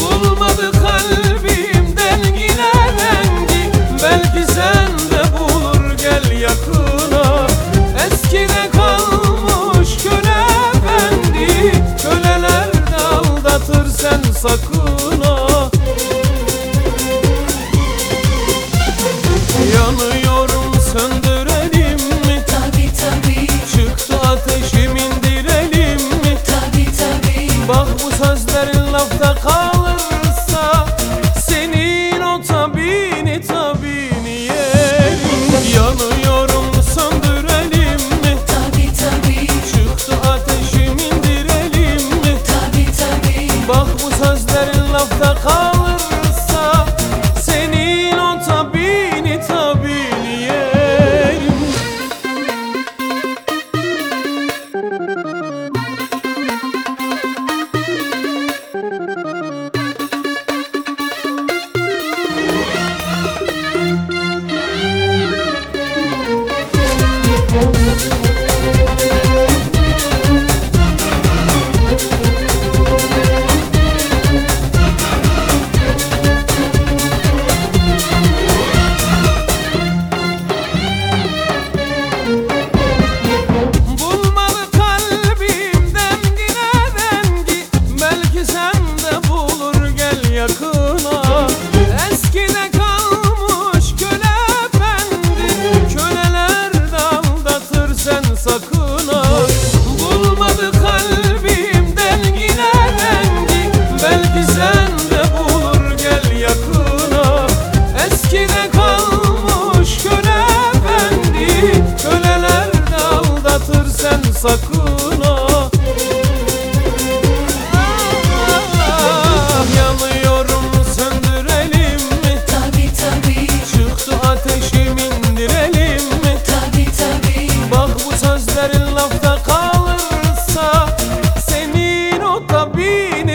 Bulmadı kalbimden yine Belki sen de bulur gel yakına. Eskide kalmış köle efendi Köleler de sakın. سخا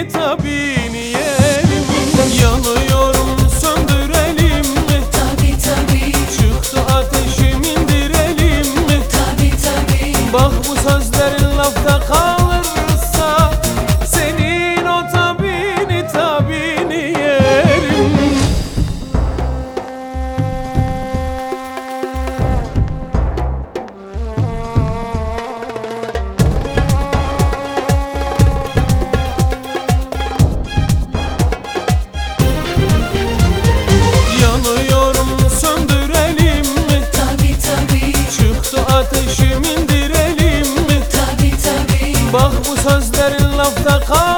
It's a سخا